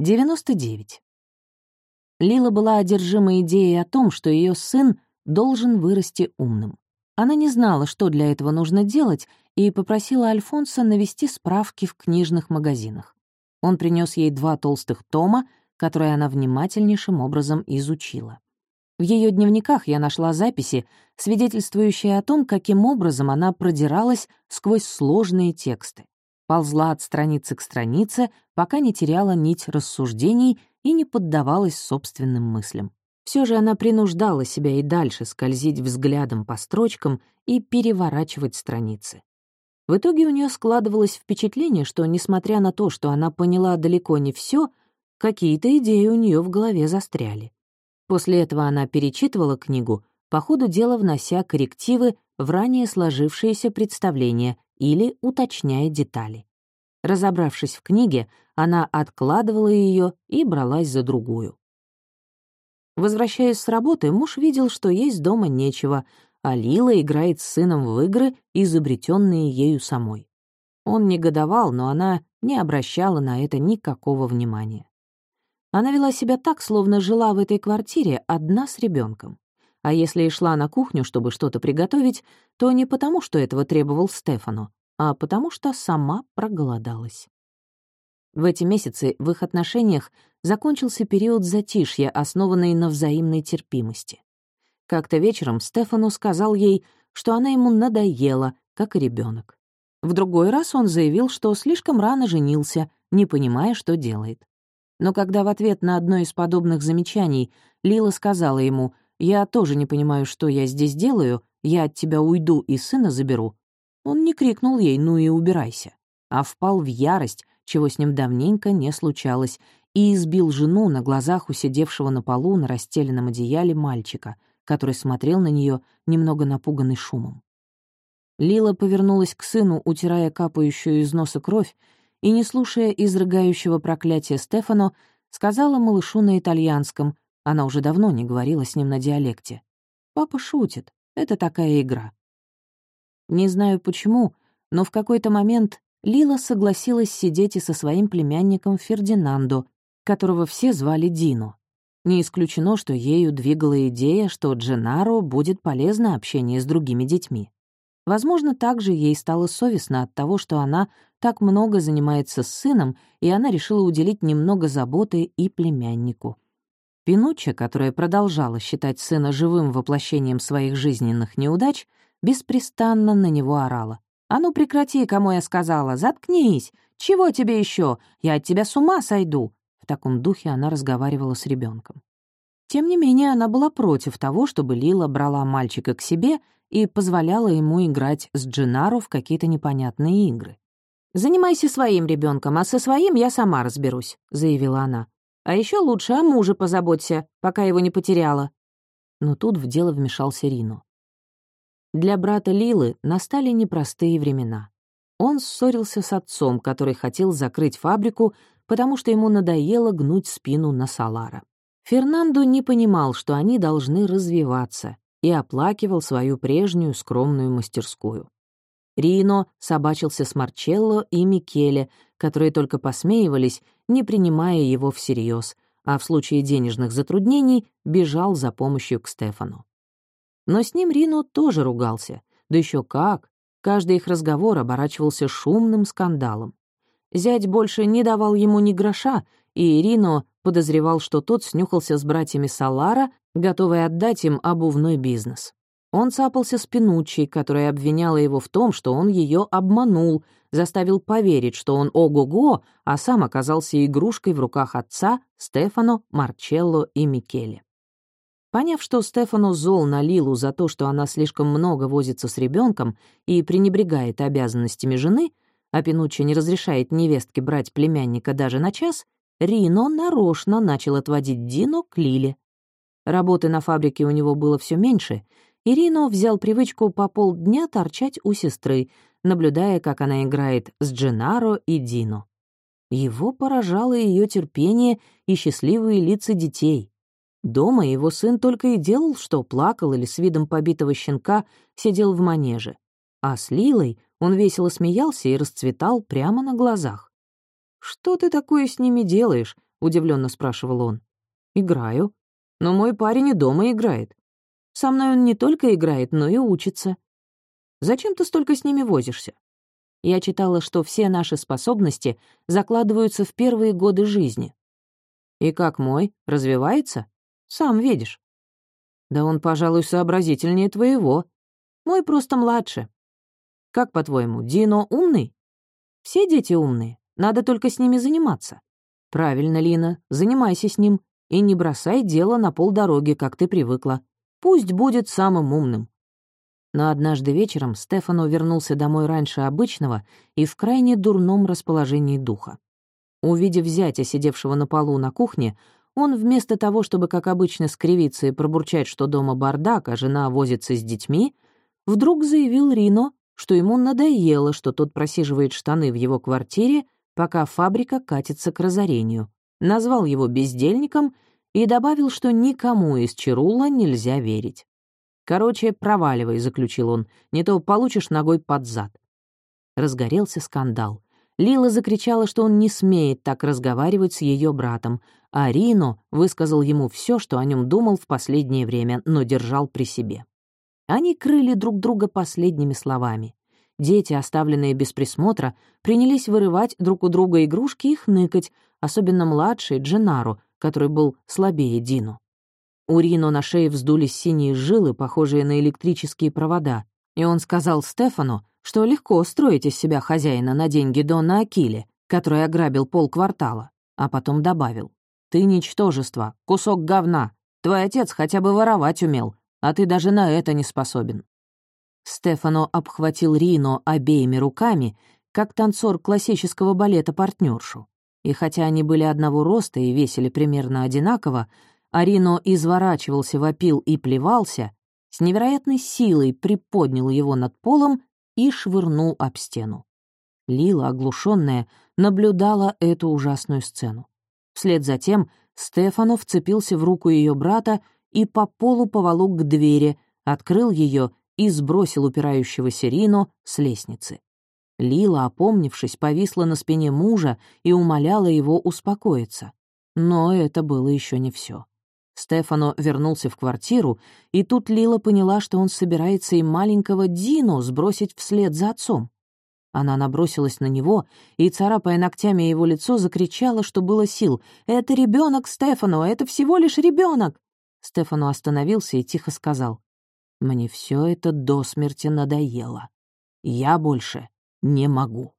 99. Лила была одержима идеей о том, что ее сын должен вырасти умным. Она не знала, что для этого нужно делать, и попросила Альфонса навести справки в книжных магазинах. Он принес ей два толстых тома, которые она внимательнейшим образом изучила. В ее дневниках я нашла записи, свидетельствующие о том, каким образом она продиралась сквозь сложные тексты ползла от страницы к странице, пока не теряла нить рассуждений и не поддавалась собственным мыслям. Все же она принуждала себя и дальше скользить взглядом по строчкам и переворачивать страницы. В итоге у нее складывалось впечатление, что, несмотря на то, что она поняла далеко не все, какие-то идеи у нее в голове застряли. После этого она перечитывала книгу, по ходу дела внося коррективы в ранее сложившиеся представления или уточняя детали. Разобравшись в книге, она откладывала ее и бралась за другую. Возвращаясь с работы, муж видел, что есть дома нечего, а Лила играет с сыном в игры, изобретенные ею самой. Он негодовал, но она не обращала на это никакого внимания. Она вела себя так, словно жила в этой квартире одна с ребенком. А если и шла на кухню, чтобы что-то приготовить, то не потому, что этого требовал Стефану, а потому что сама проголодалась. В эти месяцы в их отношениях закончился период затишья, основанный на взаимной терпимости. Как-то вечером Стефану сказал ей, что она ему надоела, как и ребенок. В другой раз он заявил, что слишком рано женился, не понимая, что делает. Но когда в ответ на одно из подобных замечаний Лила сказала ему я тоже не понимаю, что я здесь делаю, я от тебя уйду и сына заберу». Он не крикнул ей «ну и убирайся», а впал в ярость, чего с ним давненько не случалось, и избил жену на глазах у сидевшего на полу на расстеленном одеяле мальчика, который смотрел на нее, немного напуганный шумом. Лила повернулась к сыну, утирая капающую из носа кровь, и, не слушая изрыгающего проклятия Стефано, сказала малышу на итальянском, она уже давно не говорила с ним на диалекте. Папа шутит, это такая игра. Не знаю почему, но в какой-то момент Лила согласилась сидеть и со своим племянником Фердинандо, которого все звали Дино. Не исключено, что ею двигала идея, что Дженаро будет полезно общение с другими детьми. Возможно, также ей стало совестно от того, что она так много занимается с сыном, и она решила уделить немного заботы и племяннику. Пинучча, которая продолжала считать сына живым воплощением своих жизненных неудач, беспрестанно на него орала. «А ну прекрати, кому я сказала! Заткнись! Чего тебе еще? Я от тебя с ума сойду!» В таком духе она разговаривала с ребенком. Тем не менее, она была против того, чтобы Лила брала мальчика к себе и позволяла ему играть с Дженаро в какие-то непонятные игры. «Занимайся своим ребенком, а со своим я сама разберусь», — заявила она. А еще лучше о муже позаботься, пока его не потеряла». Но тут в дело вмешался Рино. Для брата Лилы настали непростые времена. Он ссорился с отцом, который хотел закрыть фабрику, потому что ему надоело гнуть спину на Салара. Фернандо не понимал, что они должны развиваться, и оплакивал свою прежнюю скромную мастерскую. Рино собачился с Марчелло и Микеле, которые только посмеивались, не принимая его всерьез, а в случае денежных затруднений бежал за помощью к Стефану. Но с ним Рино тоже ругался, да еще как. Каждый их разговор оборачивался шумным скандалом. Зять больше не давал ему ни гроша, и Рино подозревал, что тот снюхался с братьями Салара, готовый отдать им обувной бизнес. Он цапался с Пинуччи, которая обвиняла его в том, что он ее обманул, заставил поверить, что он ого-го, а сам оказался игрушкой в руках отца Стефано, Марчелло и Микеле. Поняв, что Стефано зол на Лилу за то, что она слишком много возится с ребенком и пренебрегает обязанностями жены, а Пинуччи не разрешает невестке брать племянника даже на час, Рино нарочно начал отводить Дино к Лиле. Работы на фабрике у него было все меньше — Ирино взял привычку по полдня торчать у сестры, наблюдая, как она играет с Дженаро и Дино. Его поражало ее терпение и счастливые лица детей. Дома его сын только и делал, что плакал или с видом побитого щенка сидел в манеже. А с Лилой он весело смеялся и расцветал прямо на глазах. «Что ты такое с ними делаешь?» — удивленно спрашивал он. «Играю. Но мой парень и дома играет. Со мной он не только играет, но и учится. Зачем ты столько с ними возишься? Я читала, что все наши способности закладываются в первые годы жизни. И как мой, развивается? Сам видишь. Да он, пожалуй, сообразительнее твоего. Мой просто младше. Как, по-твоему, Дино умный? Все дети умные, надо только с ними заниматься. Правильно, Лина, занимайся с ним и не бросай дело на полдороги, как ты привыкла. Пусть будет самым умным». Но однажды вечером Стефано вернулся домой раньше обычного и в крайне дурном расположении духа. Увидев зятя, сидевшего на полу на кухне, он вместо того, чтобы, как обычно, скривиться и пробурчать, что дома бардак, а жена возится с детьми, вдруг заявил Рино, что ему надоело, что тот просиживает штаны в его квартире, пока фабрика катится к разорению, назвал его бездельником и добавил, что никому из Чирула нельзя верить. «Короче, проваливай», — заключил он, — «не то получишь ногой под зад». Разгорелся скандал. Лила закричала, что он не смеет так разговаривать с ее братом, а Рино высказал ему все, что о нем думал в последнее время, но держал при себе. Они крыли друг друга последними словами. Дети, оставленные без присмотра, принялись вырывать друг у друга игрушки и хныкать, особенно младший Дженару, который был слабее Дину. У Рино на шее вздулись синие жилы, похожие на электрические провода, и он сказал Стефану, что легко строить из себя хозяина на деньги Дона Акили, который ограбил полквартала, а потом добавил, «Ты ничтожество, кусок говна, твой отец хотя бы воровать умел, а ты даже на это не способен». Стефано обхватил Рино обеими руками, как танцор классического балета партнершу и хотя они были одного роста и весили примерно одинаково, Арино изворачивался, вопил и плевался, с невероятной силой приподнял его над полом и швырнул об стену. Лила, оглушенная, наблюдала эту ужасную сцену. Вслед за тем Стефано вцепился в руку ее брата и по полу поволок к двери, открыл ее и сбросил упирающегося Рино с лестницы. Лила, опомнившись, повисла на спине мужа и умоляла его успокоиться. Но это было еще не все. Стефано вернулся в квартиру, и тут Лила поняла, что он собирается и маленького Дину сбросить вслед за отцом. Она набросилась на него и, царапая ногтями его лицо, закричала, что было сил. «Это ребенок, Стефано! Это всего лишь ребенок!» Стефано остановился и тихо сказал. «Мне все это до смерти надоело. Я больше не могу.